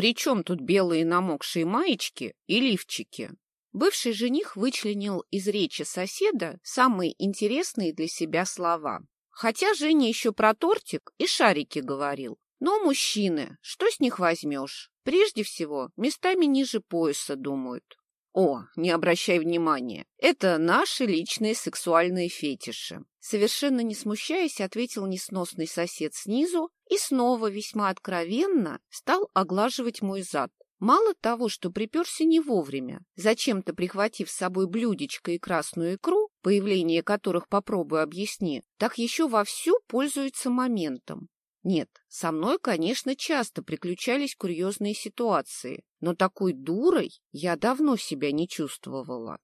При чем тут белые намокшие маечки и лифчики? Бывший жених вычленил из речи соседа самые интересные для себя слова. Хотя Женя еще про тортик и шарики говорил. Но мужчины, что с них возьмешь? Прежде всего, местами ниже пояса думают. О, не обращай внимания, это наши личные сексуальные фетиши. Совершенно не смущаясь, ответил несносный сосед снизу и снова весьма откровенно стал оглаживать мой зад. Мало того, что приперся не вовремя, зачем-то прихватив с собой блюдечко и красную икру, появление которых попробую объясни, так еще вовсю пользуется моментом. Нет, со мной, конечно, часто приключались курьезные ситуации, но такой дурой я давно себя не чувствовала.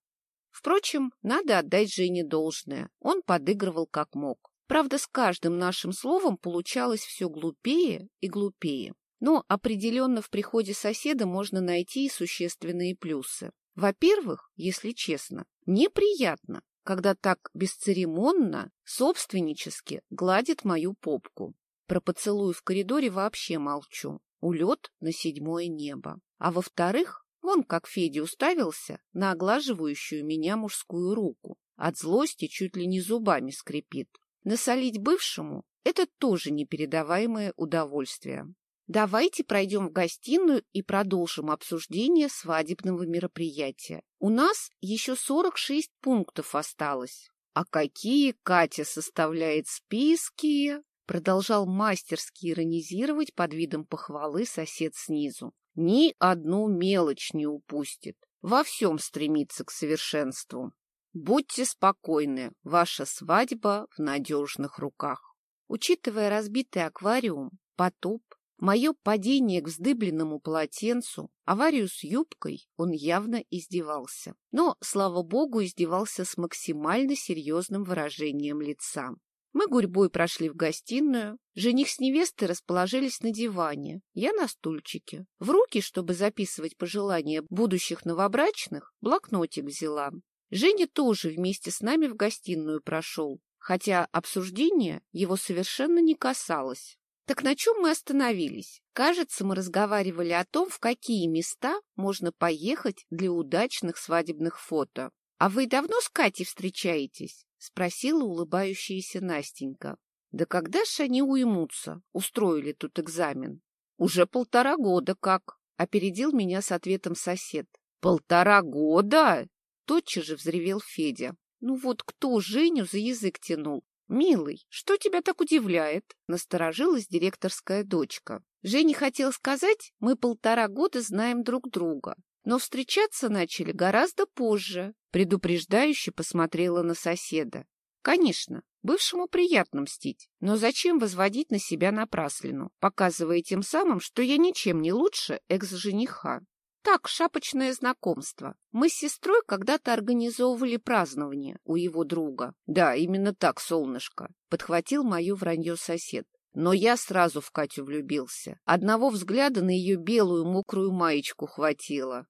Впрочем, надо отдать Жене должное, он подыгрывал как мог. Правда, с каждым нашим словом получалось все глупее и глупее. Но определенно в приходе соседа можно найти и существенные плюсы. Во-первых, если честно, мне приятно, когда так бесцеремонно, собственнически гладит мою попку. Про поцелуй в коридоре вообще молчу. Улет на седьмое небо. А во-вторых, вон как Федя уставился на оглаживающую меня мужскую руку. От злости чуть ли не зубами скрипит. Насолить бывшему — это тоже непередаваемое удовольствие. Давайте пройдем в гостиную и продолжим обсуждение свадебного мероприятия. У нас еще 46 пунктов осталось. А какие Катя составляет списки? Продолжал мастерски иронизировать под видом похвалы сосед снизу. Ни одну мелочь не упустит. Во всем стремится к совершенству. Будьте спокойны, ваша свадьба в надежных руках. Учитывая разбитый аквариум, потоп, мое падение к вздыбленному полотенцу, аварию с юбкой, он явно издевался. Но, слава богу, издевался с максимально серьезным выражением лица. Мы гурьбой прошли в гостиную. Жених с невестой расположились на диване. Я на стульчике. В руки, чтобы записывать пожелания будущих новобрачных, блокнотик взяла. Женя тоже вместе с нами в гостиную прошел, хотя обсуждение его совершенно не касалось. Так на чем мы остановились? Кажется, мы разговаривали о том, в какие места можно поехать для удачных свадебных фото. А вы давно с Катей встречаетесь? — спросила улыбающаяся Настенька. — Да когда ж они уймутся? Устроили тут экзамен. — Уже полтора года как, — опередил меня с ответом сосед. — Полтора года? — тотчас же взревел Федя. — Ну вот кто Женю за язык тянул? — Милый, что тебя так удивляет? — насторожилась директорская дочка. Женя хотел сказать, мы полтора года знаем друг друга, но встречаться начали гораздо позже, предупреждающе посмотрела на соседа. Конечно, бывшему приятно мстить, но зачем возводить на себя напраслину, показывая тем самым, что я ничем не лучше экс-жениха? Так, шапочное знакомство. Мы с сестрой когда-то организовывали празднование у его друга. Да, именно так, солнышко, подхватил мое вранье сосед. Но я сразу в Катю влюбился. Одного взгляда на ее белую мокрую маечку хватило.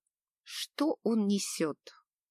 Что он несет?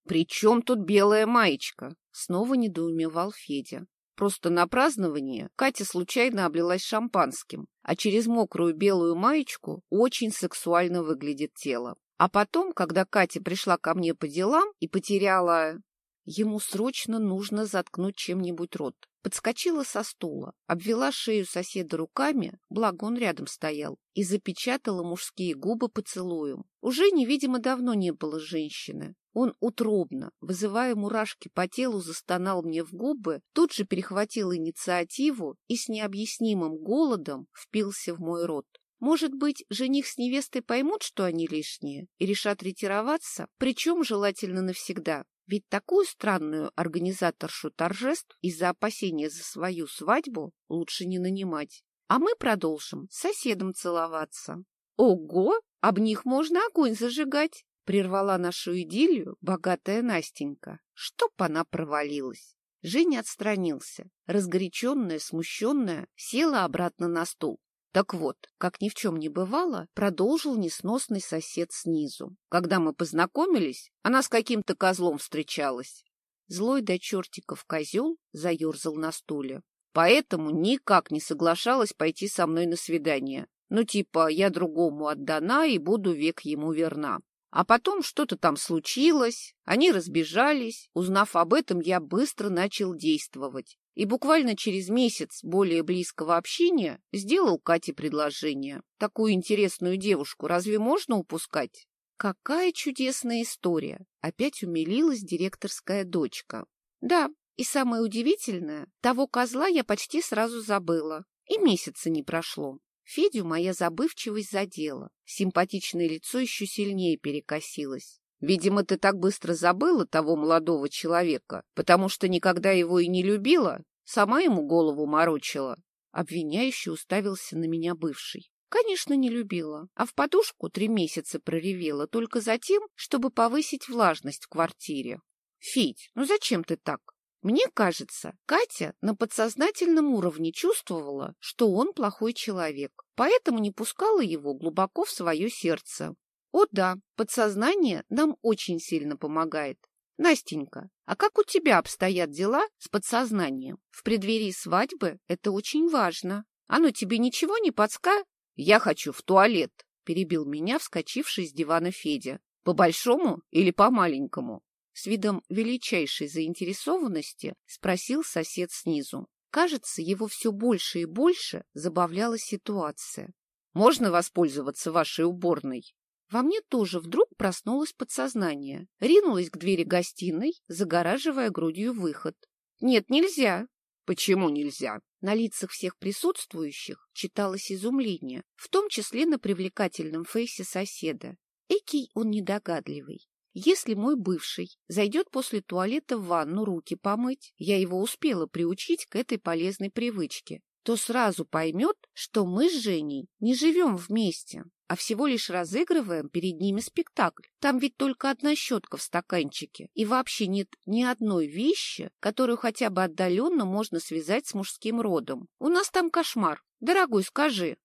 «При чем тут белая маечка?» — снова недоумевал Федя. Просто на празднование Катя случайно облилась шампанским, а через мокрую белую маечку очень сексуально выглядит тело. А потом, когда Катя пришла ко мне по делам и потеряла... Ему срочно нужно заткнуть чем-нибудь рот. Подскочила со стула, обвела шею соседа руками, благо он рядом стоял, и запечатала мужские губы поцелуем. Уже невидимо давно не было женщины. Он утробно, вызывая мурашки по телу, застонал мне в губы, тут же перехватил инициативу и с необъяснимым голодом впился в мой рот. Может быть, жених с невестой поймут, что они лишние, и решат ретироваться, причем желательно навсегда. Ведь такую странную организаторшу торжеств из-за опасения за свою свадьбу лучше не нанимать. А мы продолжим с соседом целоваться. Ого, об них можно огонь зажигать, прервала нашу идиллию богатая Настенька. Чтоб она провалилась. Женя отстранился. Разгоряченная, смущенная, села обратно на стул. Так вот, как ни в чем не бывало, продолжил несносный сосед снизу. Когда мы познакомились, она с каким-то козлом встречалась. Злой до чертиков козел заерзал на стуле. Поэтому никак не соглашалась пойти со мной на свидание. Ну, типа, я другому отдана и буду век ему верна. А потом что-то там случилось, они разбежались. Узнав об этом, я быстро начал действовать. И буквально через месяц более близкого общения сделал Кате предложение. Такую интересную девушку разве можно упускать? Какая чудесная история! Опять умилилась директорская дочка. Да, и самое удивительное, того козла я почти сразу забыла. И месяца не прошло. Федю моя забывчивость задела. Симпатичное лицо еще сильнее перекосилось. Видимо, ты так быстро забыла того молодого человека, потому что никогда его и не любила, сама ему голову морочила. Обвиняющий уставился на меня бывший. Конечно, не любила, а в подушку три месяца проревела только за тем, чтобы повысить влажность в квартире. Федь, ну зачем ты так? Мне кажется, Катя на подсознательном уровне чувствовала, что он плохой человек, поэтому не пускала его глубоко в свое сердце. О да, подсознание нам очень сильно помогает. Настенька, а как у тебя обстоят дела с подсознанием? В преддверии свадьбы это очень важно. Оно тебе ничего не подска? Я хочу в туалет, перебил меня вскочивший с дивана Федя. По большому или по маленькому? С видом величайшей заинтересованности спросил сосед снизу. Кажется, его все больше и больше забавляла ситуация. «Можно воспользоваться вашей уборной?» Во мне тоже вдруг проснулось подсознание. Ринулась к двери гостиной, загораживая грудью выход. «Нет, нельзя!» «Почему нельзя?» На лицах всех присутствующих читалось изумление, в том числе на привлекательном фейсе соседа. Экий он недогадливый. Если мой бывший зайдет после туалета в ванну руки помыть, я его успела приучить к этой полезной привычке, то сразу поймет, что мы с Женей не живем вместе, а всего лишь разыгрываем перед ними спектакль. Там ведь только одна щетка в стаканчике, и вообще нет ни одной вещи, которую хотя бы отдаленно можно связать с мужским родом. У нас там кошмар. Дорогой, скажи.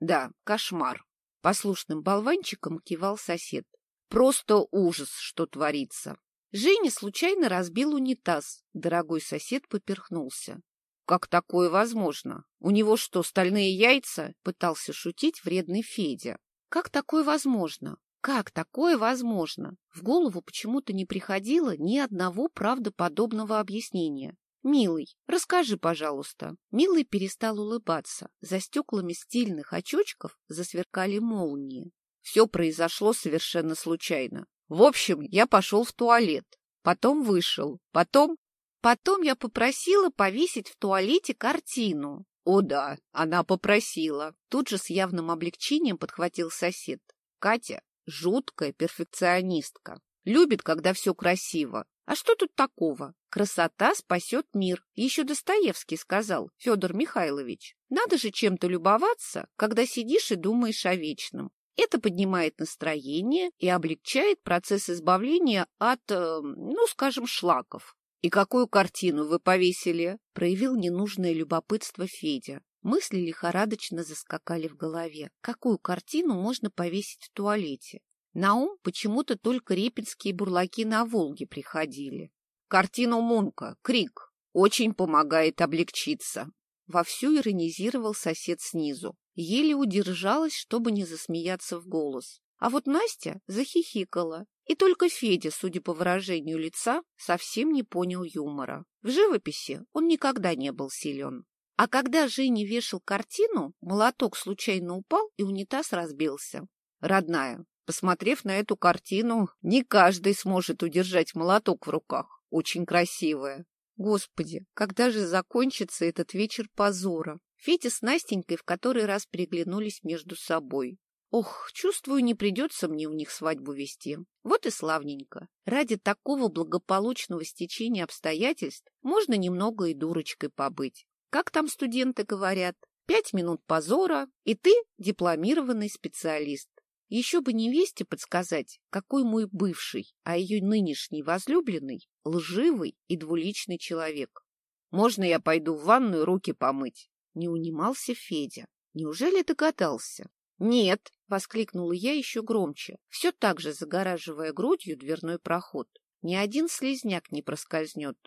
Да, кошмар. Послушным болванчиком кивал сосед. Просто ужас, что творится. Женя случайно разбил унитаз. Дорогой сосед поперхнулся. Как такое возможно? У него что, стальные яйца? Пытался шутить вредный Федя. Как такое возможно? Как такое возможно? В голову почему-то не приходило ни одного правдоподобного объяснения. «Милый, расскажи, пожалуйста». Милый перестал улыбаться. За стеклами стильных очочков засверкали молнии. Все произошло совершенно случайно. В общем, я пошел в туалет, потом вышел, потом... Потом я попросила повесить в туалете картину. О да, она попросила. Тут же с явным облегчением подхватил сосед. Катя — жуткая перфекционистка. Любит, когда все красиво. А что тут такого? Красота спасет мир. Еще Достоевский сказал, Федор Михайлович. Надо же чем-то любоваться, когда сидишь и думаешь о вечном. Это поднимает настроение и облегчает процесс избавления от, э, ну, скажем, шлаков. «И какую картину вы повесили?» — проявил ненужное любопытство Федя. Мысли лихорадочно заскакали в голове. Какую картину можно повесить в туалете? На ум почему-то только репинские бурлаки на Волге приходили. Картину Мунка, Крик, очень помогает облегчиться. Вовсю иронизировал сосед снизу. Еле удержалась, чтобы не засмеяться в голос. А вот Настя захихикала. И только Федя, судя по выражению лица, совсем не понял юмора. В живописи он никогда не был силен. А когда Женя вешал картину, молоток случайно упал, и унитаз разбился. Родная, посмотрев на эту картину, не каждый сможет удержать молоток в руках. Очень красивая. Господи, когда же закончится этот вечер позора? Федя с Настенькой в который раз переглянулись между собой. Ох, чувствую, не придется мне у них свадьбу вести. Вот и славненько. Ради такого благополучного стечения обстоятельств можно немного и дурочкой побыть. Как там студенты говорят? Пять минут позора, и ты дипломированный специалист. Еще бы невесте подсказать, какой мой бывший, а ее нынешний возлюбленный, лживый и двуличный человек. Можно я пойду в ванную руки помыть? Не унимался Федя. Неужели догадался? Нет, воскликнула я еще громче, все так же загораживая грудью дверной проход. Ни один слезняк не проскользнет.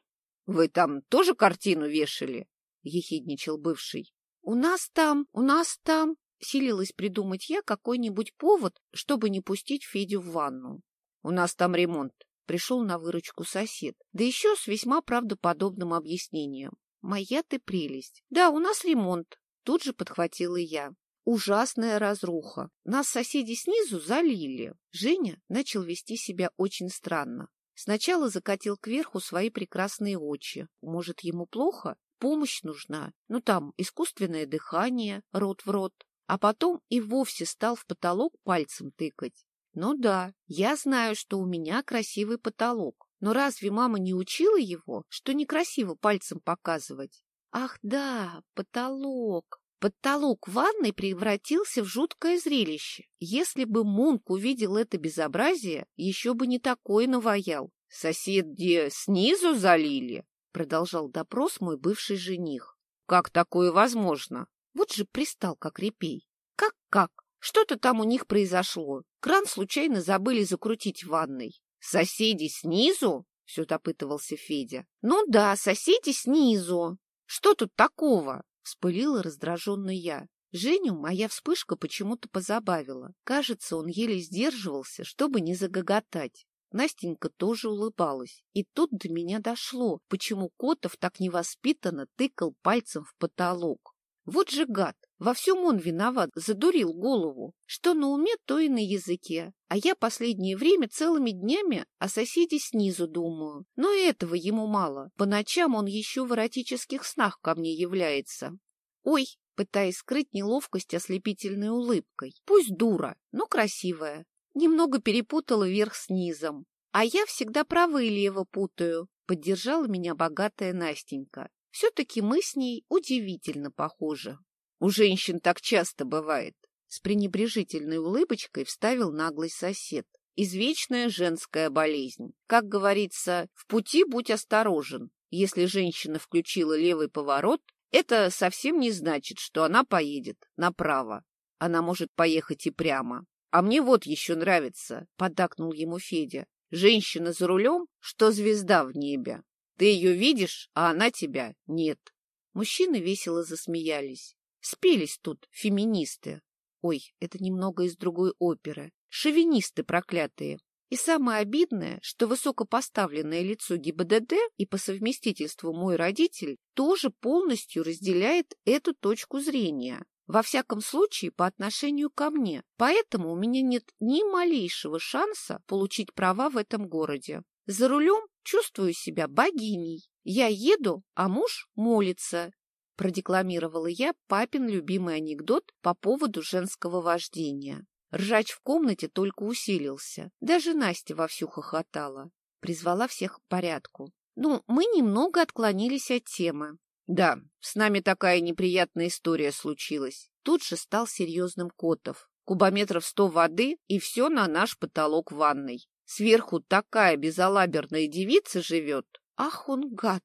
Вы там тоже картину вешали? ехидничал бывший. У нас там, у нас там, силилась придумать я какой-нибудь повод, чтобы не пустить Федю в ванну. У нас там ремонт. Пришел на выручку сосед. Да еще с весьма правдоподобным объяснением. Моя ты прелесть. Да, у нас ремонт. Тут же подхватила я. Ужасная разруха. Нас соседи снизу залили. Женя начал вести себя очень странно. Сначала закатил кверху свои прекрасные очи. Может, ему плохо? Помощь нужна. Ну, там, искусственное дыхание, рот в рот. А потом и вовсе стал в потолок пальцем тыкать. Ну да, я знаю, что у меня красивый потолок. Но разве мама не учила его, что некрасиво пальцем показывать? Ах да, потолок. Потолок ванной превратился в жуткое зрелище. Если бы Мунк увидел это безобразие, еще бы не такое наваял. «Соседи снизу залили?» — продолжал допрос мой бывший жених. «Как такое возможно?» Вот же пристал, как репей. «Как-как? Что-то там у них произошло. Кран случайно забыли закрутить в ванной». «Соседи снизу?» — все допытывался Федя. «Ну да, соседи снизу. Что тут такого?» Вспылила раздраженно я. Женю моя вспышка почему-то позабавила. Кажется, он еле сдерживался, чтобы не загоготать. Настенька тоже улыбалась. И тут до меня дошло, почему Котов так невоспитанно тыкал пальцем в потолок. Вот же гад! Во всем он виноват, задурил голову. Что на уме, то и на языке. А я последнее время целыми днями о соседе снизу думаю. Но и этого ему мало. По ночам он еще в эротических снах ко мне является. Ой, пытаясь скрыть неловкость ослепительной улыбкой. Пусть дура, но красивая. Немного перепутала верх с низом. А я всегда правы лево путаю, поддержала меня богатая Настенька. Все-таки мы с ней удивительно похожи. У женщин так часто бывает. С пренебрежительной улыбочкой вставил наглый сосед. Извечная женская болезнь. Как говорится, в пути будь осторожен. Если женщина включила левый поворот, это совсем не значит, что она поедет направо. Она может поехать и прямо. А мне вот еще нравится, — поддакнул ему Федя. Женщина за рулем, что звезда в небе. Ты ее видишь, а она тебя нет. Мужчины весело засмеялись. Спелись тут феминисты. Ой, это немного из другой оперы. Шовинисты проклятые. И самое обидное, что высокопоставленное лицо ГИБДД и по совместительству мой родитель тоже полностью разделяет эту точку зрения. Во всяком случае, по отношению ко мне. Поэтому у меня нет ни малейшего шанса получить права в этом городе. За рулем чувствую себя богиней. Я еду, а муж молится. Продекламировала я папин любимый анекдот по поводу женского вождения. Ржач в комнате только усилился. Даже Настя вовсю хохотала. Призвала всех к порядку. Ну, мы немного отклонились от темы. Да, с нами такая неприятная история случилась. Тут же стал серьезным Котов. Кубометров сто воды, и все на наш потолок ванной. Сверху такая безалаберная девица живет. Ах, он гад!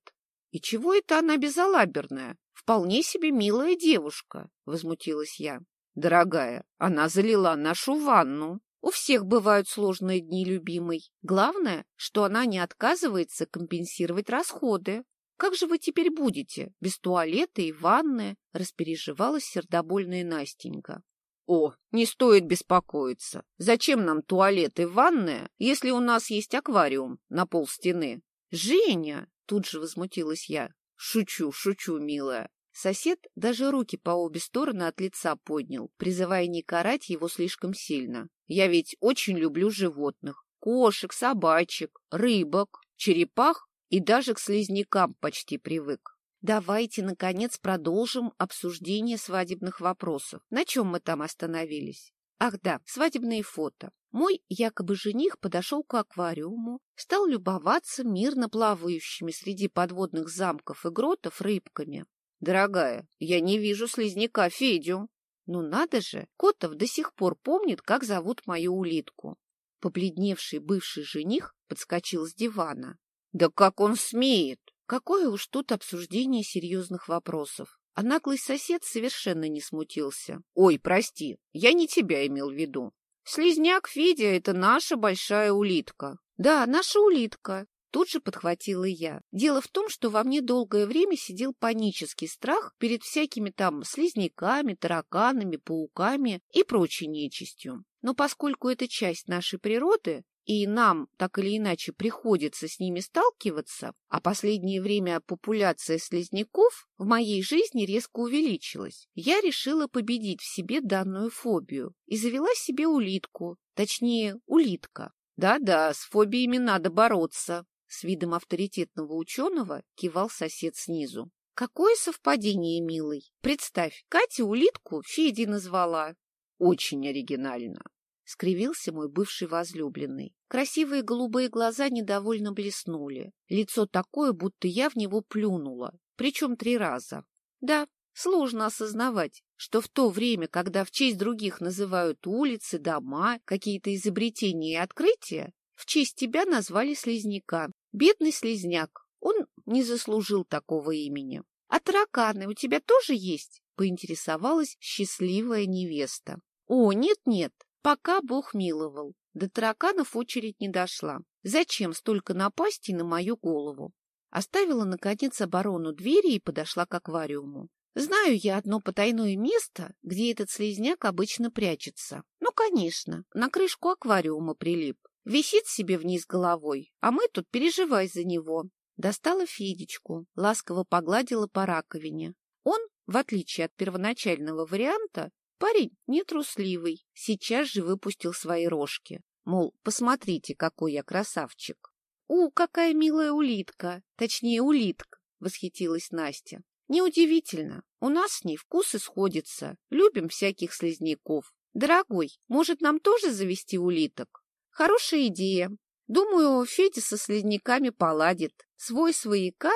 И чего это она безалаберная? Вполне себе милая девушка, — возмутилась я. Дорогая, она залила нашу ванну. У всех бывают сложные дни, любимый. Главное, что она не отказывается компенсировать расходы. Как же вы теперь будете? Без туалета и ванны? Распереживалась сердобольная Настенька. О, не стоит беспокоиться. Зачем нам туалет и ванная, если у нас есть аквариум на пол стены? Женя, тут же возмутилась я. Шучу, шучу, милая. Сосед даже руки по обе стороны от лица поднял, призывая не карать его слишком сильно. Я ведь очень люблю животных. Кошек, собачек, рыбок, черепах и даже к слизнякам почти привык. Давайте, наконец, продолжим обсуждение свадебных вопросов. На чем мы там остановились? Ах да, свадебные фото. Мой якобы жених подошел к аквариуму, стал любоваться мирно плавающими среди подводных замков и гротов рыбками. «Дорогая, я не вижу слизняка Федю». «Ну надо же, Котов до сих пор помнит, как зовут мою улитку». Побледневший бывший жених подскочил с дивана. «Да как он смеет!» Какое уж тут обсуждение серьезных вопросов. А наглый сосед совершенно не смутился. «Ой, прости, я не тебя имел в виду. Слизняк Федя — это наша большая улитка». «Да, наша улитка. Тут же подхватила я. Дело в том, что во мне долгое время сидел панический страх перед всякими там слизняками, тараканами, пауками и прочей нечистью. Но поскольку это часть нашей природы, и нам так или иначе приходится с ними сталкиваться, а последнее время популяция слизняков в моей жизни резко увеличилась, я решила победить в себе данную фобию и завела себе улитку, точнее, улитка. Да-да, с фобиями надо бороться, с видом авторитетного ученого кивал сосед снизу. Какое совпадение, милый. Представь, Катя улитку Феди назвала. Очень оригинально. — скривился мой бывший возлюбленный. Красивые голубые глаза недовольно блеснули. Лицо такое, будто я в него плюнула, причем три раза. Да, сложно осознавать, что в то время, когда в честь других называют улицы, дома, какие-то изобретения и открытия, в честь тебя назвали слизняка. Бедный слизняк, он не заслужил такого имени. — А тараканы у тебя тоже есть? — поинтересовалась счастливая невеста. — О, нет-нет, Пока Бог миловал. До тараканов очередь не дошла. Зачем столько напастей на мою голову? Оставила, наконец, оборону двери и подошла к аквариуму. Знаю я одно потайное место, где этот слизняк обычно прячется. Ну, конечно, на крышку аквариума прилип. Висит себе вниз головой, а мы тут переживай за него. Достала Федечку, ласково погладила по раковине. Он, в отличие от первоначального варианта, Парень нетрусливый, сейчас же выпустил свои рожки. Мол, посмотрите, какой я красавчик. — У, какая милая улитка! Точнее, улитка! — восхитилась Настя. — Неудивительно. У нас с ней вкусы сходятся. Любим всяких слизняков. Дорогой, может, нам тоже завести улиток? Хорошая идея. Думаю, Федя со слизняками поладит. Свой свояка...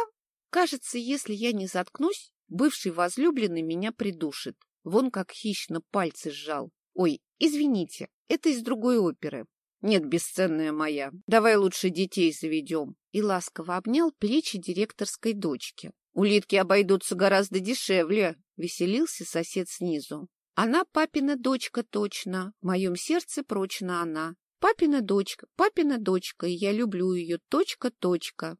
Кажется, если я не заткнусь, бывший возлюбленный меня придушит. Вон как хищно пальцы сжал. Ой, извините, это из другой оперы. Нет, бесценная моя, давай лучше детей заведем. И ласково обнял плечи директорской дочки. Улитки обойдутся гораздо дешевле, веселился сосед снизу. Она папина дочка точно, в моем сердце прочно она. Папина дочка, папина дочка, и я люблю ее, точка, точка.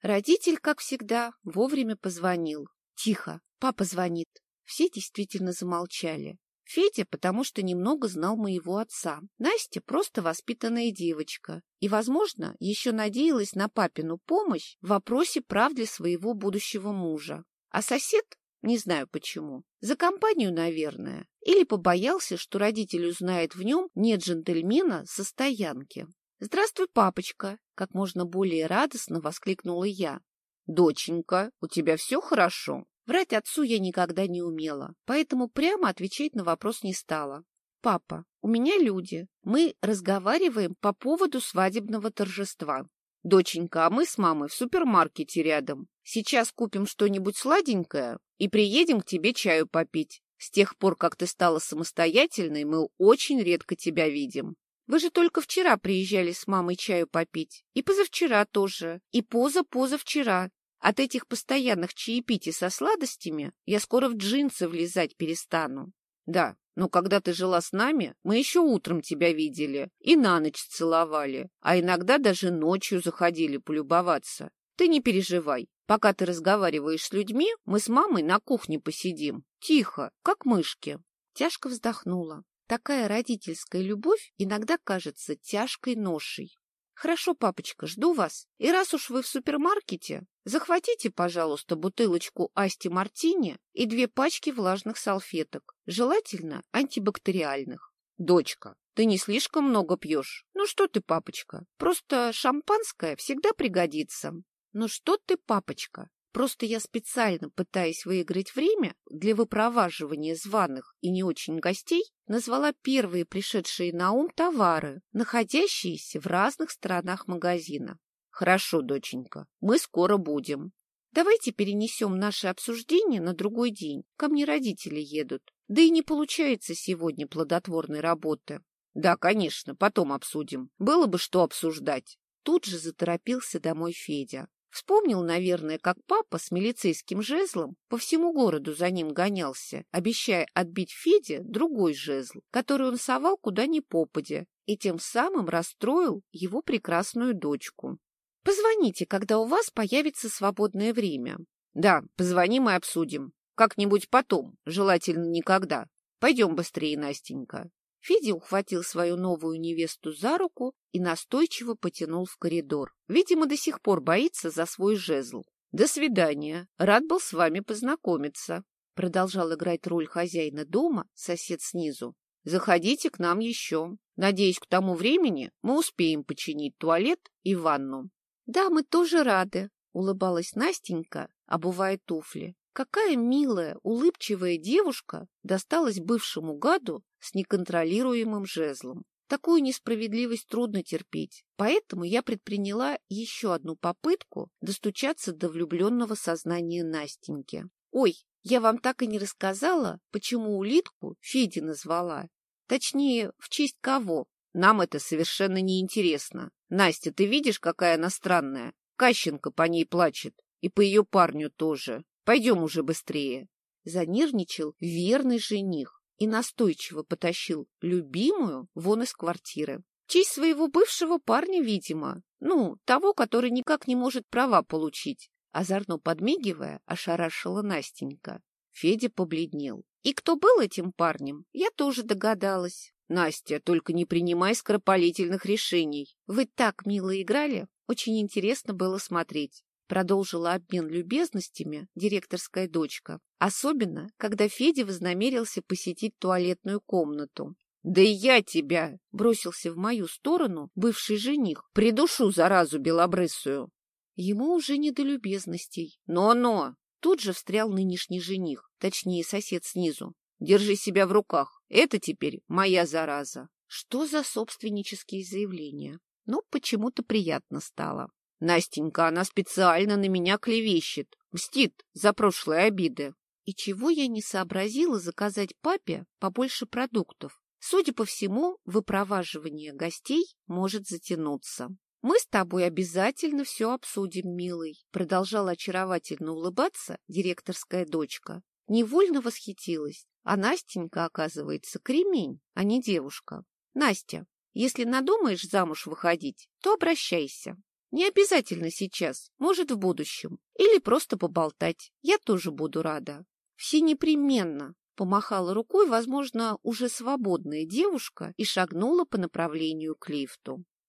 Родитель, как всегда, вовремя позвонил. Тихо, папа звонит. Все действительно замолчали. Федя, потому что немного знал моего отца. Настя просто воспитанная девочка и, возможно, еще надеялась на папину помощь в вопросе прав для своего будущего мужа. А сосед, не знаю почему, за компанию, наверное, или побоялся, что родитель узнает в нем не джентльмена со стоянки. «Здравствуй, папочка!» — как можно более радостно воскликнула я. «Доченька, у тебя все хорошо?» Врать отцу я никогда не умела, поэтому прямо отвечать на вопрос не стала. «Папа, у меня люди. Мы разговариваем по поводу свадебного торжества. Доченька, а мы с мамой в супермаркете рядом. Сейчас купим что-нибудь сладенькое и приедем к тебе чаю попить. С тех пор, как ты стала самостоятельной, мы очень редко тебя видим. Вы же только вчера приезжали с мамой чаю попить. И позавчера тоже. И поза-позавчера. От этих постоянных чаепитий со сладостями я скоро в джинсы влезать перестану. Да, но когда ты жила с нами, мы еще утром тебя видели и на ночь целовали, а иногда даже ночью заходили полюбоваться. Ты не переживай. Пока ты разговариваешь с людьми, мы с мамой на кухне посидим. Тихо, как мышки. Тяжко вздохнула. Такая родительская любовь иногда кажется тяжкой ношей. Хорошо, папочка, жду вас. И раз уж вы в супермаркете, захватите, пожалуйста, бутылочку Асти Мартини и две пачки влажных салфеток, желательно антибактериальных. Дочка, ты не слишком много пьешь? Ну что ты, папочка, просто шампанское всегда пригодится. Ну что ты, папочка, Просто я специально, пытаясь выиграть время для выпроваживания званых и не очень гостей, назвала первые пришедшие на ум товары, находящиеся в разных сторонах магазина. Хорошо, доченька, мы скоро будем. Давайте перенесем наше обсуждение на другой день. Ко мне родители едут. Да и не получается сегодня плодотворной работы. Да, конечно, потом обсудим. Было бы что обсуждать. Тут же заторопился домой Федя. Вспомнил, наверное, как папа с милицейским жезлом по всему городу за ним гонялся, обещая отбить Феде другой жезл, который он совал куда ни попадя, и тем самым расстроил его прекрасную дочку. Позвоните, когда у вас появится свободное время. Да, позвоним и обсудим. Как-нибудь потом, желательно никогда. Пойдем быстрее, Настенька. Федя ухватил свою новую невесту за руку и настойчиво потянул в коридор. Видимо, до сих пор боится за свой жезл. «До свидания. Рад был с вами познакомиться», — продолжал играть роль хозяина дома сосед снизу. «Заходите к нам еще. Надеюсь, к тому времени мы успеем починить туалет и ванну». «Да, мы тоже рады», — улыбалась Настенька, обувая туфли. Какая милая, улыбчивая девушка досталась бывшему гаду с неконтролируемым жезлом. Такую несправедливость трудно терпеть, поэтому я предприняла еще одну попытку достучаться до влюбленного сознания Настеньки. «Ой, я вам так и не рассказала, почему улитку Феди назвала. Точнее, в честь кого. Нам это совершенно не интересно. Настя, ты видишь, какая она странная? Кащенко по ней плачет. И по ее парню тоже. Пойдем уже быстрее. Занервничал верный жених и настойчиво потащил любимую вон из квартиры. честь своего бывшего парня, видимо. Ну, того, который никак не может права получить. Озорно подмигивая, ошарашила Настенька. Федя побледнел. И кто был этим парнем, я тоже догадалась. Настя, только не принимай скоропалительных решений. Вы так мило играли, очень интересно было смотреть. Продолжила обмен любезностями директорская дочка. Особенно, когда Федя вознамерился посетить туалетную комнату. «Да и я тебя!» — бросился в мою сторону бывший жених. «Придушу заразу белобрысую!» Ему уже не до любезностей. «Но-но!» Тут же встрял нынешний жених, точнее сосед снизу. «Держи себя в руках. Это теперь моя зараза». Что за собственнические заявления? Ну, почему-то приятно стало. Настенька, она специально на меня клевещет, мстит за прошлые обиды. И чего я не сообразила заказать папе побольше продуктов? Судя по всему, выпроваживание гостей может затянуться. «Мы с тобой обязательно все обсудим, милый», — продолжала очаровательно улыбаться директорская дочка. Невольно восхитилась. А Настенька, оказывается, кремень, а не девушка. «Настя, если надумаешь замуж выходить, то обращайся. Не обязательно сейчас, может, в будущем. Или просто поболтать. Я тоже буду рада. Все непременно. Помахала рукой, возможно, уже свободная девушка и шагнула по направлению к лифту.